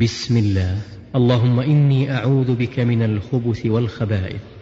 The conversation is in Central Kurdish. بسم الله اللهم إني أعوذ بك من الخبث والخبائث